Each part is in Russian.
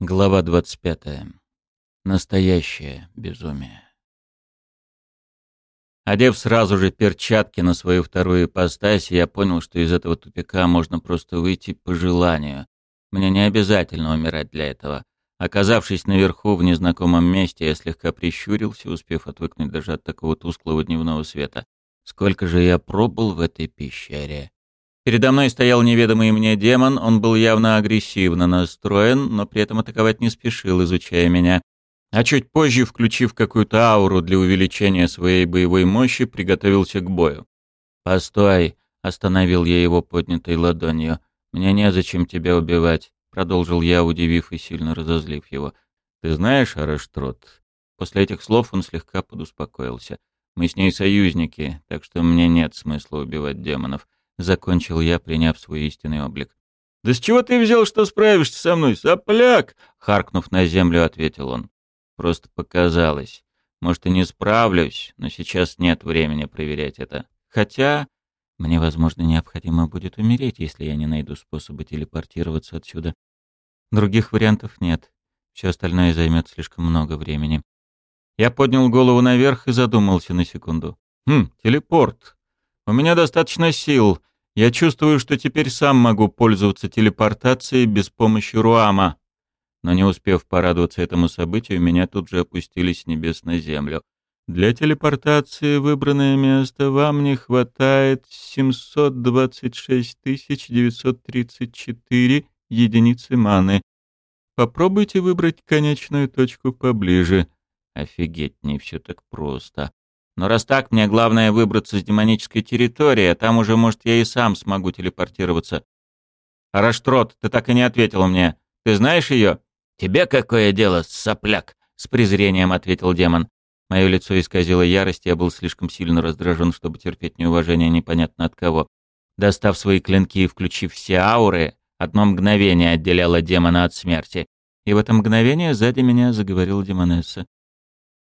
Глава 25. Настоящее безумие. Одев сразу же перчатки на свою вторую ипостась, я понял, что из этого тупика можно просто выйти по желанию. Мне не обязательно умирать для этого. Оказавшись наверху в незнакомом месте, я слегка прищурился, успев отвыкнуть даже от такого тусклого дневного света. Сколько же я пробыл в этой пещере. Передо мной стоял неведомый мне демон, он был явно агрессивно настроен, но при этом атаковать не спешил, изучая меня. А чуть позже, включив какую-то ауру для увеличения своей боевой мощи, приготовился к бою. «Постой!» — остановил я его поднятой ладонью. «Мне незачем тебя убивать», — продолжил я, удивив и сильно разозлив его. «Ты знаешь, Араштрот?» После этих слов он слегка подуспокоился. «Мы с ней союзники, так что мне нет смысла убивать демонов». — закончил я, приняв свой истинный облик. «Да с чего ты взял, что справишься со мной, сопляк?» — харкнув на землю, ответил он. «Просто показалось. Может, и не справлюсь, но сейчас нет времени проверять это. Хотя мне, возможно, необходимо будет умереть, если я не найду способа телепортироваться отсюда. Других вариантов нет. Все остальное займет слишком много времени». Я поднял голову наверх и задумался на секунду. «Хм, телепорт. У меня достаточно сил, я чувствую, что теперь сам могу пользоваться телепортацией без помощи Руама. Но не успев порадоваться этому событию, меня тут же опустили с небес на землю. Для телепортации выбранное место вам не хватает 726 934 единицы маны. Попробуйте выбрать конечную точку поближе. Офигеть, не все так просто. Но раз так, мне главное выбраться с демонической территории, а там уже, может, я и сам смогу телепортироваться. Раштрот, ты так и не ответил мне. Ты знаешь ее? Тебе какое дело, сопляк? С презрением ответил демон. Мое лицо исказило ярость, я был слишком сильно раздражен, чтобы терпеть неуважение непонятно от кого. Достав свои клинки и включив все ауры, одно мгновение отделяло демона от смерти. И в это мгновение сзади меня заговорила демонесса.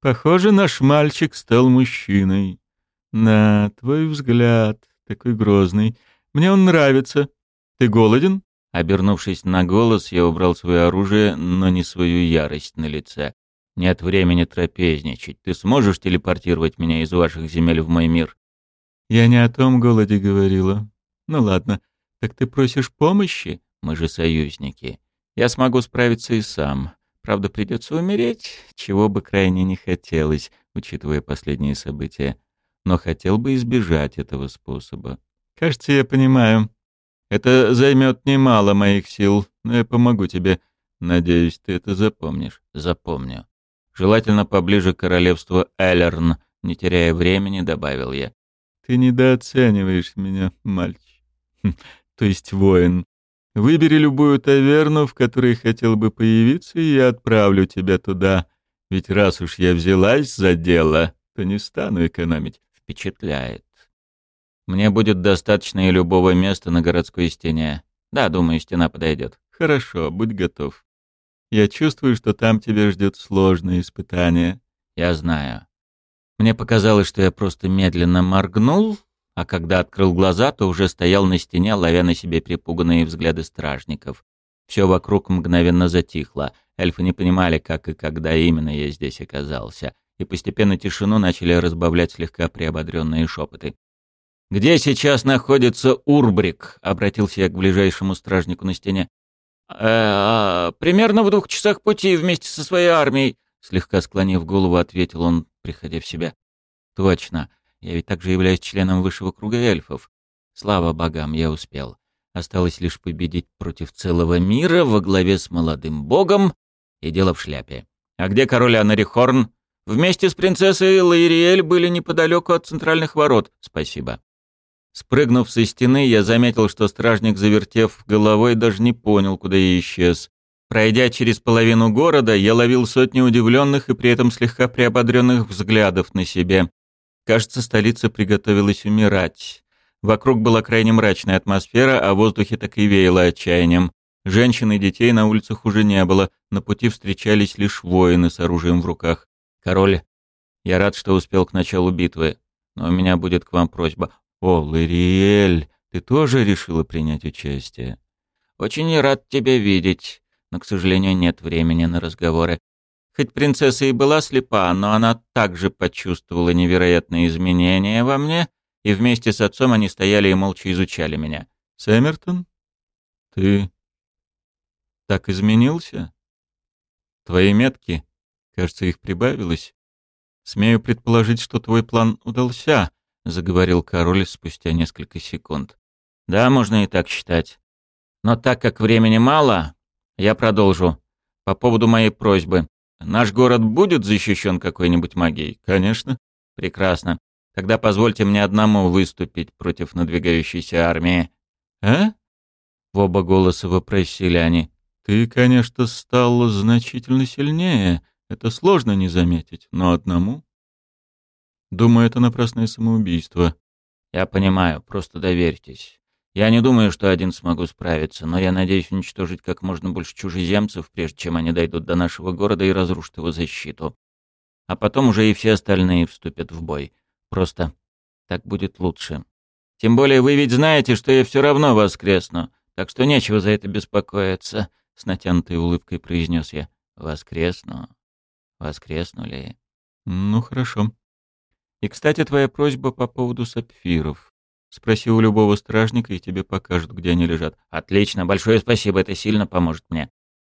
Похоже, наш мальчик стал мужчиной. На твой взгляд, такой грозный. Мне он нравится. Ты голоден? Обернувшись на голос, я убрал свое оружие, но не свою ярость на лице. Нет времени трапезничать. Ты сможешь телепортировать меня из ваших земель в мой мир? Я не о том голоде говорила. Ну ладно. Так ты просишь помощи? Мы же союзники. Я смогу справиться и сам. Правда, придется умереть, чего бы крайне не хотелось, учитывая последние события. Но хотел бы избежать этого способа. Кажется, я понимаю. Это займет немало моих сил, но я помогу тебе. Надеюсь, ты это запомнишь. Запомню. Желательно поближе к королевству Эллерн, не теряя времени, добавил я. Ты недооцениваешь меня, мальчик. Хм, то есть воин. Выбери любую таверну, в которой хотел бы появиться, и я отправлю тебя туда. Ведь раз уж я взялась за дело, то не стану экономить. Впечатляет. Мне будет достаточно и любого места на городской стене. Да, думаю, стена подойдет. Хорошо, будь готов. Я чувствую, что там тебя ждет сложное испытание. Я знаю. Мне показалось, что я просто медленно моргнул, а когда открыл глаза, то уже стоял на стене, ловя на себе перепуганные взгляды стражников. Все вокруг мгновенно затихло. Эльфы не понимали, как и когда именно я здесь оказался, и постепенно тишину начали разбавлять слегка приободренные шепоты. «Где сейчас находится Урбрик?» — обратился я к ближайшему стражнику на стене. «Э, -э «Примерно в двух часах пути вместе со своей армией», — слегка склонив голову, ответил он, приходя в себя. «Точно. Я ведь также являюсь членом высшего круга эльфов. Слава богам, я успел. Осталось лишь победить против целого мира во главе с молодым богом, и дело в шляпе. А где король Анарихорн? Вместе с принцессой Лаириэль были неподалеку от центральных ворот. Спасибо. Спрыгнув со стены, я заметил, что стражник, завертев головой, даже не понял, куда я исчез. Пройдя через половину города, я ловил сотни удивленных и при этом слегка приободренных взглядов на себе. Кажется, столица приготовилась умирать. Вокруг была крайне мрачная атмосфера, а в воздухе так и веяло отчаянием. Женщин и детей на улицах уже не было, на пути встречались лишь воины с оружием в руках. «Король, я рад, что успел к началу битвы, но у меня будет к вам просьба. О, Лариэль, ты тоже решила принять участие?» «Очень рад тебя видеть. но, к сожалению, нет времени на разговоры. Хоть принцесса и была слепа, но она также почувствовала невероятные изменения во мне, и вместе с отцом они стояли и молча изучали меня. «Сэмертон, ты так изменился? Твои метки, кажется, их прибавилось. Смею предположить, что твой план удался», — заговорил король спустя несколько секунд. «Да, можно и так считать. Но так как времени мало, я продолжу. По поводу моей просьбы. Наш город будет защищен какой-нибудь магией? Конечно. Прекрасно. Тогда позвольте мне одному выступить против надвигающейся армии. А? В оба голоса вопросили они. Ты, конечно, стал значительно сильнее. Это сложно не заметить, но одному? Думаю, это напрасное самоубийство. Я понимаю, просто доверьтесь. Я не думаю, что один смогу справиться, но я надеюсь уничтожить как можно больше чужеземцев, прежде чем они дойдут до нашего города и разрушат его защиту. А потом уже и все остальные вступят в бой. Просто так будет лучше. Тем более вы ведь знаете, что я все равно воскресну, так что нечего за это беспокоиться, — с натянутой улыбкой произнес я. Воскресну? Воскреснули? Ну, хорошо. И, кстати, твоя просьба по поводу сапфиров. Спроси у любого стражника, и тебе покажут, где они лежат. Отлично, большое спасибо, это сильно поможет мне.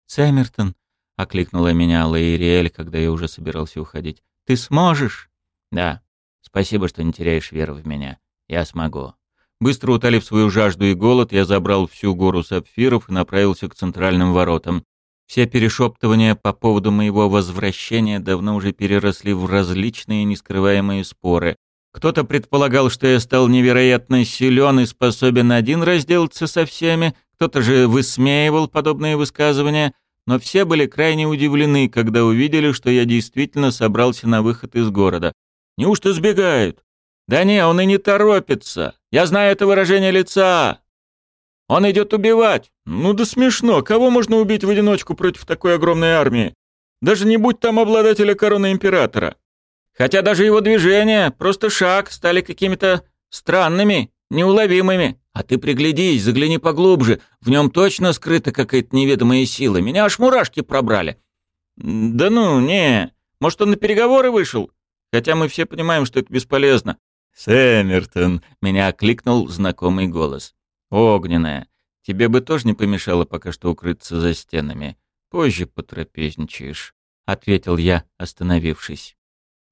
Сэмертон, окликнула меня Лаириэль, когда я уже собирался уходить. Ты сможешь? Да. Спасибо, что не теряешь веру в меня. Я смогу. Быстро утолив свою жажду и голод, я забрал всю гору сапфиров и направился к центральным воротам. Все перешептывания по поводу моего возвращения давно уже переросли в различные нескрываемые споры. Кто-то предполагал, что я стал невероятно силен и способен один разделаться со всеми, кто-то же высмеивал подобные высказывания, но все были крайне удивлены, когда увидели, что я действительно собрался на выход из города. Неужто сбегают? Да не, он и не торопится. Я знаю это выражение лица. Он идет убивать. Ну да смешно. Кого можно убить в одиночку против такой огромной армии? Даже не будь там обладателя короны императора. Хотя даже его движения, просто шаг, стали какими-то странными, неуловимыми. А ты приглядись, загляни поглубже. В нем точно скрыта какая-то неведомая сила. Меня аж мурашки пробрали. Да ну, не. Может, он на переговоры вышел? Хотя мы все понимаем, что это бесполезно. Сэмертон, меня окликнул знакомый голос. Огненная. Тебе бы тоже не помешало пока что укрыться за стенами. Позже потрапезничаешь, ответил я, остановившись.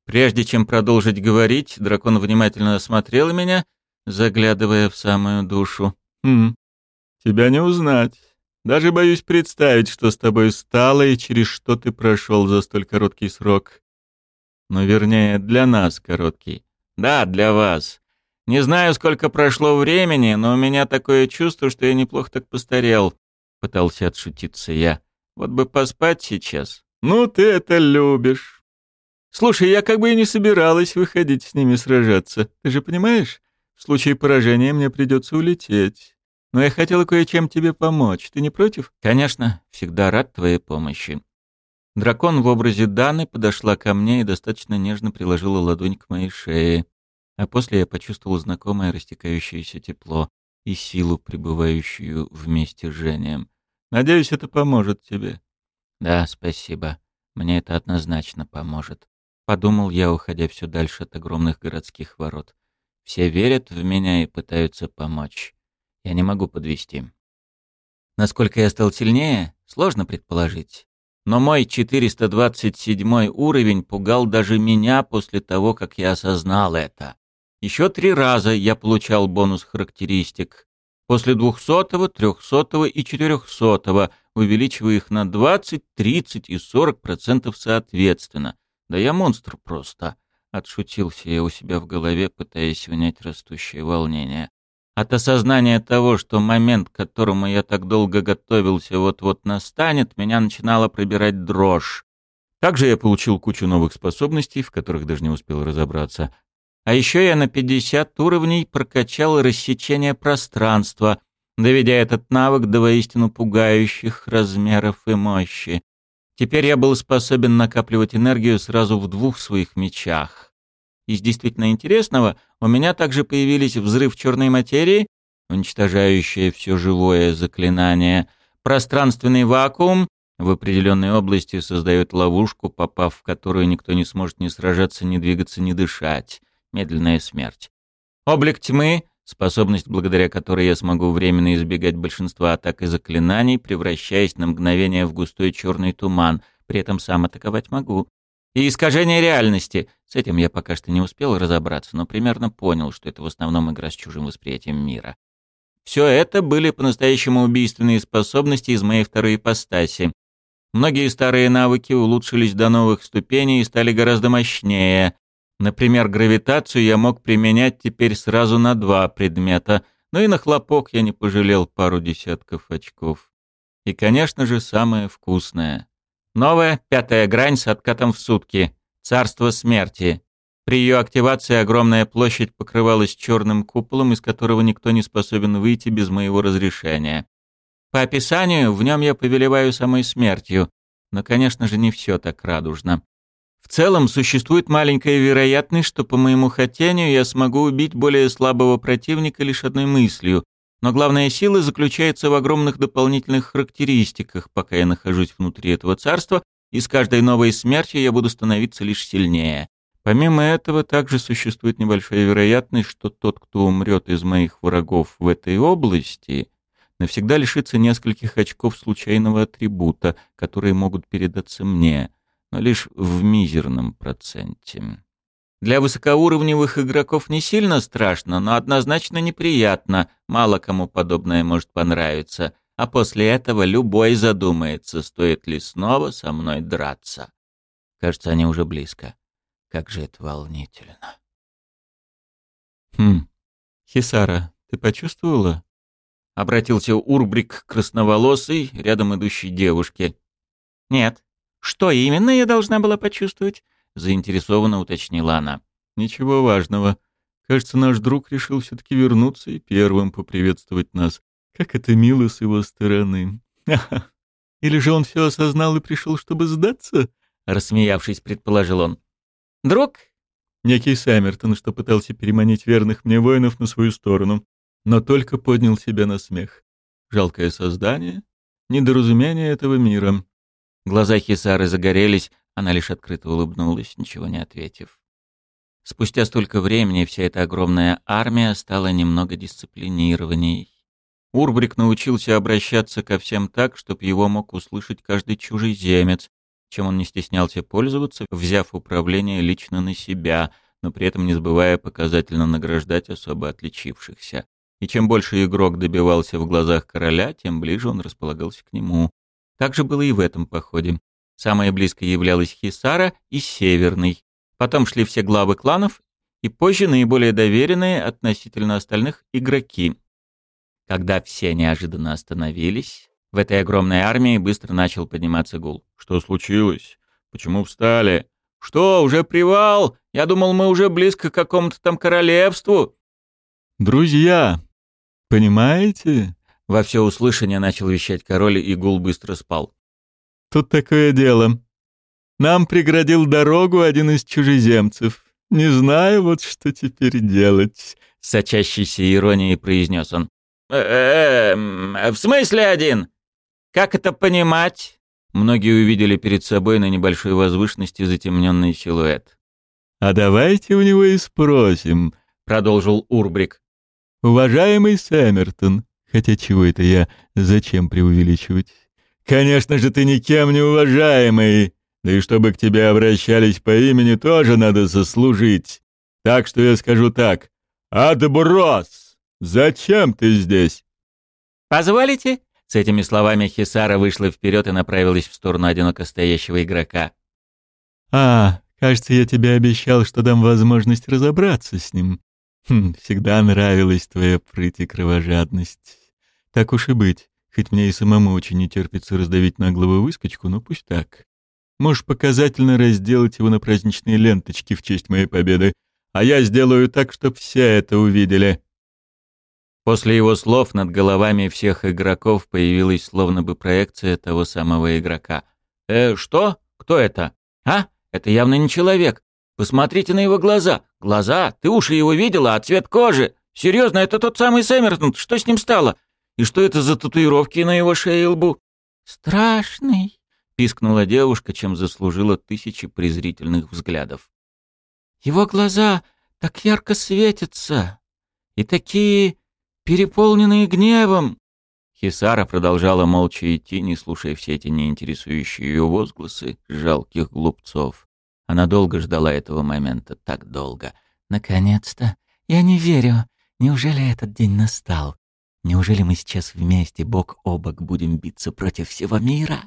Прежде чем продолжить говорить, дракон внимательно осмотрел меня, заглядывая в самую душу. «Хм, тебя не узнать. Даже боюсь представить, что с тобой стало и через что ты прошел за столь короткий срок. Ну, вернее, для нас короткий. Да, для вас. Не знаю, сколько прошло времени, но у меня такое чувство, что я неплохо так постарел», — пытался отшутиться я. «Вот бы поспать сейчас». «Ну, ты это любишь». Слушай, я как бы и не собиралась выходить с ними сражаться. Ты же понимаешь? В случае поражения мне придется улететь. Но я хотела кое-чем тебе помочь. Ты не против? Конечно, всегда рад твоей помощи. Дракон в образе Даны подошла ко мне и достаточно нежно приложила ладонь к моей шее. А после я почувствовал знакомое растекающееся тепло и силу, пребывающую вместе с Жением. Надеюсь, это поможет тебе. Да, спасибо. Мне это однозначно поможет. Подумал я, уходя все дальше от огромных городских ворот. Все верят в меня и пытаются помочь. Я не могу подвести. Насколько я стал сильнее, сложно предположить. Но мой 427 уровень пугал даже меня после того, как я осознал это. Еще три раза я получал бонус характеристик. После 200, 300 и 400, увеличивая их на 20, 30 и 40% соответственно. Да я монстр просто. Отшутился я у себя в голове, пытаясь унять растущее волнение. От осознания того, что момент, к которому я так долго готовился, вот-вот настанет, меня начинала пробирать дрожь. Также я получил кучу новых способностей, в которых даже не успел разобраться. А еще я на 50 уровней прокачал рассечение пространства, доведя этот навык до воистину пугающих размеров и мощи. Теперь я был способен накапливать энергию сразу в двух своих мечах. Из действительно интересного у меня также появились взрыв черной материи, уничтожающее все живое заклинание, пространственный вакуум в определенной области создает ловушку, попав в которую никто не сможет ни сражаться, ни двигаться, ни дышать. Медленная смерть. Облик тьмы, способность, благодаря которой я смогу временно избегать большинства атак и заклинаний, превращаясь на мгновение в густой черный туман, при этом сам атаковать могу. И искажение реальности. С этим я пока что не успел разобраться, но примерно понял, что это в основном игра с чужим восприятием мира. Все это были по-настоящему убийственные способности из моей второй ипостаси. Многие старые навыки улучшились до новых ступеней и стали гораздо мощнее. Например, гравитацию я мог применять теперь сразу на два предмета, но и на хлопок я не пожалел пару десятков очков. И, конечно же, самое вкусное. Новая, пятая грань с откатом в сутки. Царство смерти. При ее активации огромная площадь покрывалась черным куполом, из которого никто не способен выйти без моего разрешения. По описанию, в нем я повелеваю самой смертью, но, конечно же, не все так радужно. В целом, существует маленькая вероятность, что по моему хотению я смогу убить более слабого противника лишь одной мыслью, но главная сила заключается в огромных дополнительных характеристиках, пока я нахожусь внутри этого царства, и с каждой новой смертью я буду становиться лишь сильнее. Помимо этого, также существует небольшая вероятность, что тот, кто умрет из моих врагов в этой области, навсегда лишится нескольких очков случайного атрибута, которые могут передаться мне, но лишь в мизерном проценте. Для высокоуровневых игроков не сильно страшно, но однозначно неприятно, мало кому подобное может понравиться, а после этого любой задумается, стоит ли снова со мной драться. Кажется, они уже близко. Как же это волнительно. «Хм, Хисара, ты почувствовала?» Обратился Урбрик к красноволосой, рядом идущей девушке. «Нет. Что именно я должна была почувствовать?» заинтересованно уточнила она. «Ничего важного. Кажется, наш друг решил все-таки вернуться и первым поприветствовать нас. Как это мило с его стороны. Или же он все осознал и пришел, чтобы сдаться?» Рассмеявшись, предположил он. «Друг?» Некий Саммертон, что пытался переманить верных мне воинов на свою сторону, но только поднял себя на смех. Жалкое создание, недоразумение этого мира. Глаза Хисары загорелись, она лишь открыто улыбнулась, ничего не ответив. Спустя столько времени вся эта огромная армия стала немного дисциплинированней. Урбрик научился обращаться ко всем так, чтобы его мог услышать каждый чужеземец, чем он не стеснялся пользоваться, взяв управление лично на себя, но при этом не забывая показательно награждать особо отличившихся. И чем больше игрок добивался в глазах короля, тем ближе он располагался к нему. Так же было и в этом походе. Самой близкой являлась Хисара и Северный. Потом шли все главы кланов и позже наиболее доверенные относительно остальных игроки. Когда все неожиданно остановились, в этой огромной армии быстро начал подниматься гул. «Что случилось? Почему встали? Что, уже привал? Я думал, мы уже близко к какому-то там королевству». «Друзья, понимаете?» Во всеуслышание начал вещать король, и гул быстро спал. Тут такое дело. Нам преградил дорогу один из чужеземцев. Не знаю вот, что теперь делать. С сочащейся иронией произнес он. «Э -э в смысле один? Как это понимать?» Многие увидели перед собой на небольшой возвышенности затемненный силуэт. «А давайте у него и спросим», — продолжил Урбрик. «Уважаемый Сэмертон, хотя чего это я, зачем преувеличивать? Конечно же, ты никем не уважаемый. Да и чтобы к тебе обращались по имени, тоже надо заслужить. Так что я скажу так. Отброс! Зачем ты здесь? Позволите? С этими словами Хисара вышла вперед и направилась в сторону одиноко стоящего игрока. А, кажется, я тебе обещал, что дам возможность разобраться с ним. Хм, всегда нравилась твоя прыть и кровожадность. Так уж и быть. Хоть мне и самому очень не терпится раздавить наглого выскочку, но пусть так. Можешь показательно разделать его на праздничные ленточки в честь моей победы, а я сделаю так, чтобы все это увидели». После его слов над головами всех игроков появилась словно бы проекция того самого игрока. «Э, что? Кто это? А? Это явно не человек. Посмотрите на его глаза. Глаза? Ты уши его видела, а цвет кожи? Серьезно, это тот самый Сэммертон. Что с ним стало? И что это за татуировки на его шее и лбу? Страшный, — пискнула девушка, чем заслужила тысячи презрительных взглядов. «Его глаза так ярко светятся и такие переполненные гневом!» Хисара продолжала молча идти, не слушая все эти неинтересующие ее возгласы жалких глупцов. Она долго ждала этого момента, так долго. «Наконец-то! Я не верю! Неужели этот день настал? Неужели мы сейчас вместе, бок о бок, будем биться против всего мира?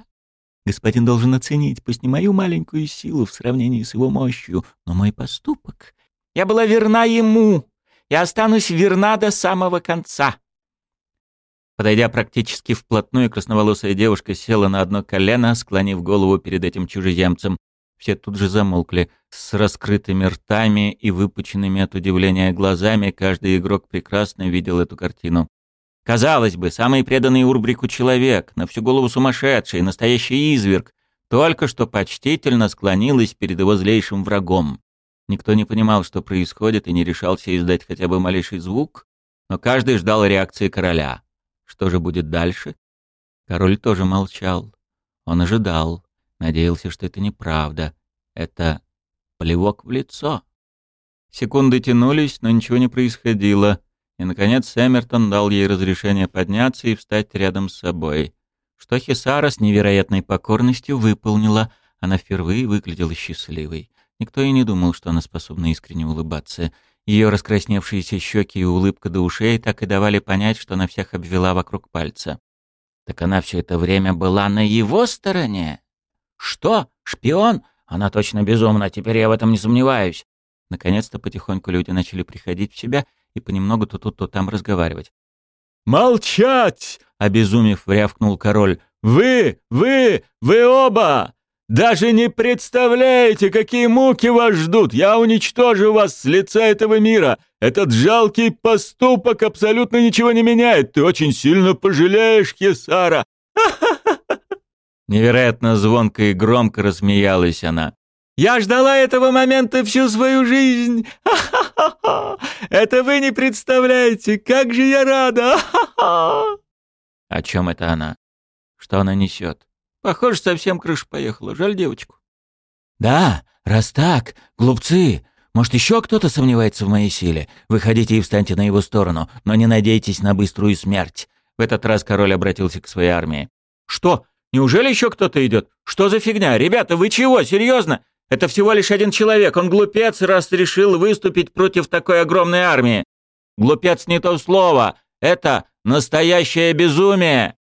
Господин должен оценить, пусть не мою маленькую силу в сравнении с его мощью, но мой поступок. Я была верна ему! Я останусь верна до самого конца!» Подойдя практически вплотную, красноволосая девушка села на одно колено, склонив голову перед этим чужеземцем. Все тут же замолкли. С раскрытыми ртами и выпученными от удивления глазами каждый игрок прекрасно видел эту картину. Казалось бы, самый преданный Урбрику человек, на всю голову сумасшедший, настоящий изверг, только что почтительно склонилась перед его злейшим врагом. Никто не понимал, что происходит, и не решался издать хотя бы малейший звук, но каждый ждал реакции короля. Что же будет дальше? Король тоже молчал. Он ожидал, надеялся, что это неправда. Это плевок в лицо. Секунды тянулись, но ничего не происходило. И, наконец, Сэммертон дал ей разрешение подняться и встать рядом с собой. Что Хисара с невероятной покорностью выполнила. Она впервые выглядела счастливой. Никто и не думал, что она способна искренне улыбаться. Ее раскрасневшиеся щеки и улыбка до ушей так и давали понять, что она всех обвела вокруг пальца. Так она все это время была на его стороне? Что? Шпион? Она точно безумна, теперь я в этом не сомневаюсь. Наконец-то потихоньку люди начали приходить в себя и понемногу то тут, то там разговаривать. «Молчать!» — обезумев, рявкнул король. «Вы! Вы! Вы оба! Даже не представляете, какие муки вас ждут! Я уничтожу вас с лица этого мира! Этот жалкий поступок абсолютно ничего не меняет! Ты очень сильно пожалеешь, Хесара!» Невероятно звонко и громко рассмеялась она. «Я ждала этого момента всю свою жизнь! Ха-ха-ха! Это вы не представляете, как же я рада! Ха-ха-ха!» О чем это она? Что она несет? Похоже, совсем крыша поехала. Жаль девочку. «Да, раз так, глупцы, может, еще кто-то сомневается в моей силе? Выходите и встаньте на его сторону, но не надейтесь на быструю смерть». В этот раз король обратился к своей армии. «Что? Неужели еще кто-то идет? Что за фигня? Ребята, вы чего? Серьезно? Это всего лишь один человек. Он глупец, раз решил выступить против такой огромной армии. Глупец не то слово. Это настоящее безумие.